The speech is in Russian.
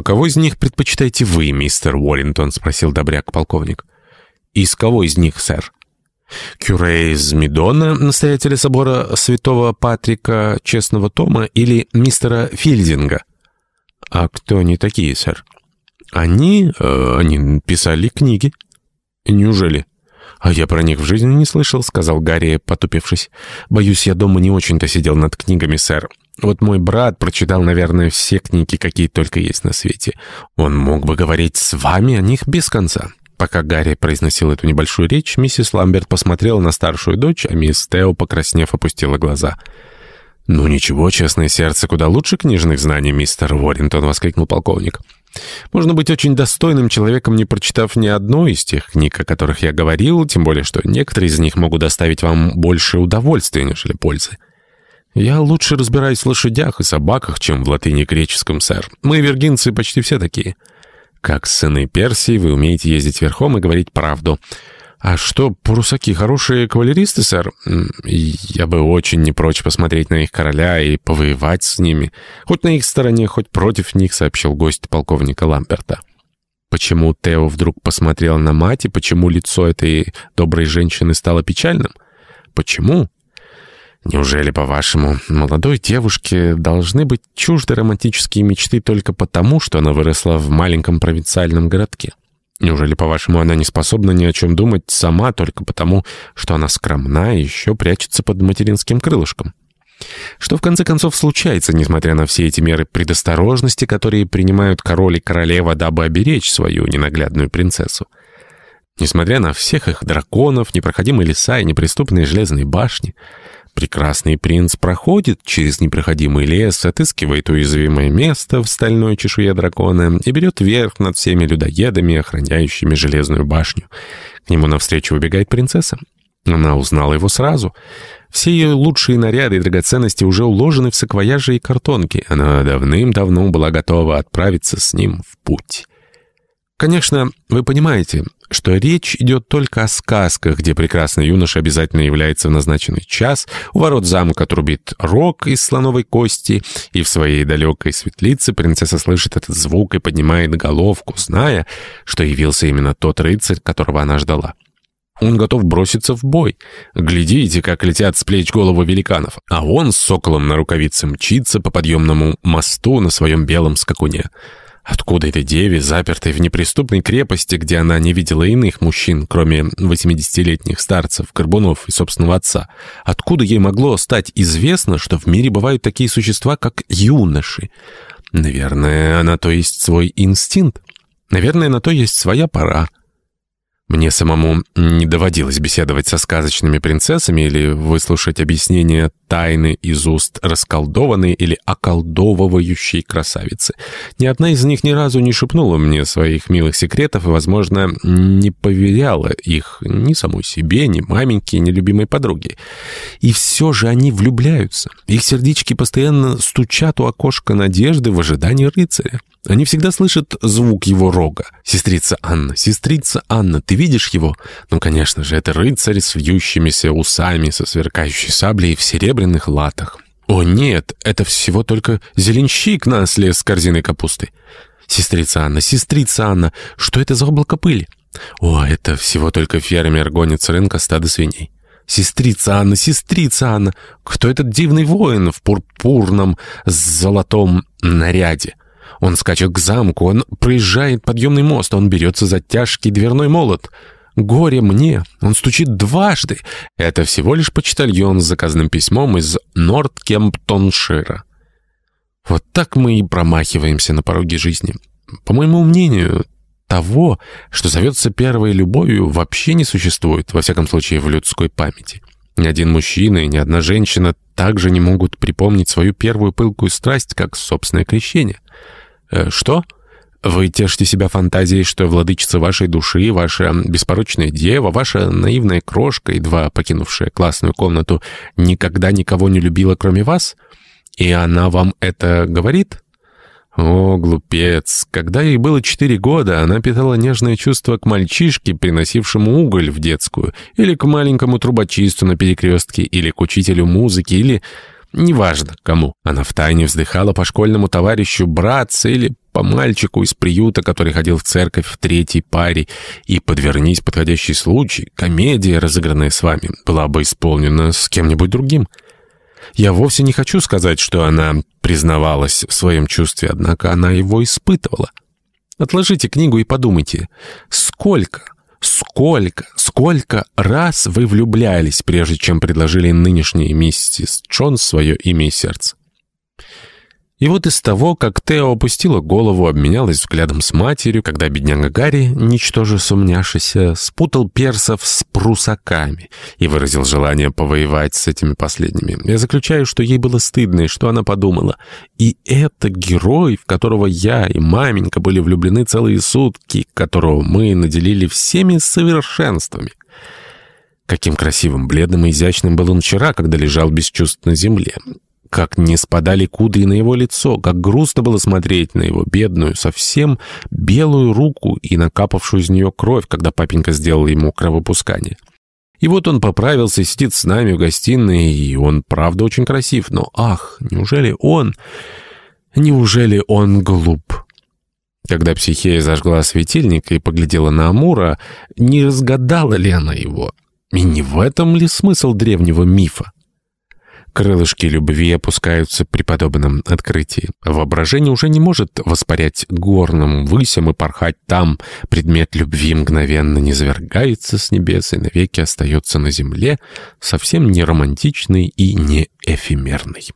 «А кого из них предпочитаете вы, мистер Уоррингтон?» — спросил добряк-полковник. «Из кого из них, сэр?» Кюре из Медона, настоятеля собора святого Патрика Честного Тома или мистера Филдинга? А кто они такие, сэр? Они... Э, они писали книги. Неужели? «А я про них в жизни не слышал», — сказал Гарри, потупившись. «Боюсь, я дома не очень-то сидел над книгами, сэр. Вот мой брат прочитал, наверное, все книги, какие только есть на свете. Он мог бы говорить с вами о них без конца». Пока Гарри произносил эту небольшую речь, миссис Ламберт посмотрела на старшую дочь, а мисс Тео, покраснев, опустила глаза. «Ну ничего, честное сердце, куда лучше книжных знаний, мистер Уоррингтон», — воскликнул полковник. «Можно быть очень достойным человеком, не прочитав ни одной из тех книг, о которых я говорил, тем более, что некоторые из них могут доставить вам больше удовольствия, нежели пользы. Я лучше разбираюсь в лошадях и собаках, чем в латыни греческом, сэр. Мы, виргинцы, почти все такие». Как сыны Персии, вы умеете ездить верхом и говорить правду. А что, парусаки хорошие кавалеристы, сэр? Я бы очень не прочь посмотреть на их короля и повоевать с ними. Хоть на их стороне, хоть против них, сообщил гость полковника Ламперта. Почему Тео вдруг посмотрел на мать и почему лицо этой доброй женщины стало печальным? Почему? Неужели, по-вашему, молодой девушке должны быть чужды романтические мечты только потому, что она выросла в маленьком провинциальном городке? Неужели, по-вашему, она не способна ни о чем думать сама только потому, что она скромна и еще прячется под материнским крылышком? Что, в конце концов, случается, несмотря на все эти меры предосторожности, которые принимают король и королева, дабы оберечь свою ненаглядную принцессу? Несмотря на всех их драконов, непроходимые леса и неприступные железные башни, Прекрасный принц проходит через непроходимый лес, отыскивает уязвимое место в стальной чешуе дракона и берет верх над всеми людоедами, охраняющими железную башню. К нему навстречу выбегает принцесса. Она узнала его сразу. Все ее лучшие наряды и драгоценности уже уложены в саквояжи и картонки. Она давным-давно была готова отправиться с ним в путь. Конечно, вы понимаете, что речь идет только о сказках, где прекрасный юноша обязательно является в назначенный час, у ворот замка трубит рог из слоновой кости, и в своей далекой светлице принцесса слышит этот звук и поднимает головку, зная, что явился именно тот рыцарь, которого она ждала. Он готов броситься в бой. Глядите, как летят с плеч головы великанов. А он с соколом на рукавице мчится по подъемному мосту на своем белом скакуне. Откуда этой деве, запертой в неприступной крепости, где она не видела иных мужчин, кроме 80-летних старцев, горбунов и собственного отца, откуда ей могло стать известно, что в мире бывают такие существа, как юноши? Наверное, она то есть свой инстинкт. Наверное, на то есть своя пора. Мне самому не доводилось беседовать со сказочными принцессами или выслушать объяснения тайны из уст расколдованной или околдовывающей красавицы. Ни одна из них ни разу не шепнула мне своих милых секретов и, возможно, не поверяла их ни самой себе, ни маменьке, ни любимой подруге. И все же они влюбляются. Их сердечки постоянно стучат у окошка надежды в ожидании рыцаря. Они всегда слышат звук его рога. «Сестрица Анна, сестрица Анна, ты видишь его?» Ну, конечно же, это рыцарь с вьющимися усами, со сверкающей саблей в серебряных латах. «О, нет, это всего только зеленщик на слез с корзиной капусты». «Сестрица Анна, сестрица Анна, что это за облако пыли?» «О, это всего только фермер гонит с рынка стадо свиней». «Сестрица Анна, сестрица Анна, кто этот дивный воин в пурпурном золотом наряде?» Он скачет к замку, он проезжает подъемный мост, он берется за тяжкий дверной молот. Горе мне, он стучит дважды. Это всего лишь почтальон с заказным письмом из Норткемптоншира. Вот так мы и промахиваемся на пороге жизни. По моему мнению, того, что зовется первой любовью, вообще не существует, во всяком случае, в людской памяти. Ни один мужчина и ни одна женщина также не могут припомнить свою первую пылкую страсть, как собственное крещение. Э, «Что? Вы тешите себя фантазией, что владычица вашей души, ваша беспорочная дева, ваша наивная крошка, едва покинувшая классную комнату, никогда никого не любила, кроме вас? И она вам это говорит?» О, глупец! Когда ей было четыре года, она питала нежное чувство к мальчишке, приносившему уголь в детскую, или к маленькому трубочисту на перекрестке, или к учителю музыки, или Неважно, кому. Она втайне вздыхала по школьному товарищу братца или по мальчику из приюта, который ходил в церковь в третьей паре, и подвернись подходящий случай, комедия, разыгранная с вами, была бы исполнена с кем-нибудь другим. Я вовсе не хочу сказать, что она признавалась в своем чувстве, однако она его испытывала. Отложите книгу и подумайте, сколько, сколько, сколько раз вы влюблялись, прежде чем предложили нынешней миссис Джонс свое имя и сердце. И вот из того, как Тео опустила голову, обменялась взглядом с матерью, когда бедняга Гарри, ничтоже сумняшися, спутал персов с прусаками и выразил желание повоевать с этими последними. Я заключаю, что ей было стыдно, и что она подумала. И это герой, в которого я и маменька были влюблены целые сутки, которого мы наделили всеми совершенствами. Каким красивым, бледным и изящным был он вчера, когда лежал без чувств на земле. Как не спадали кудри на его лицо, как грустно было смотреть на его бедную, совсем белую руку и накапавшую из нее кровь, когда папенька сделал ему кровопускание. И вот он поправился сидит с нами в гостиной, и он правда очень красив, но ах, неужели он... Неужели он глуп? Когда психея зажгла светильник и поглядела на Амура, не разгадала ли она его? И не в этом ли смысл древнего мифа? Крылышки любви опускаются при подобном открытии. Воображение уже не может воспарять горным высям и порхать там. Предмет любви мгновенно низвергается с небес и навеки остается на земле, совсем не романтичный и не эфемерный.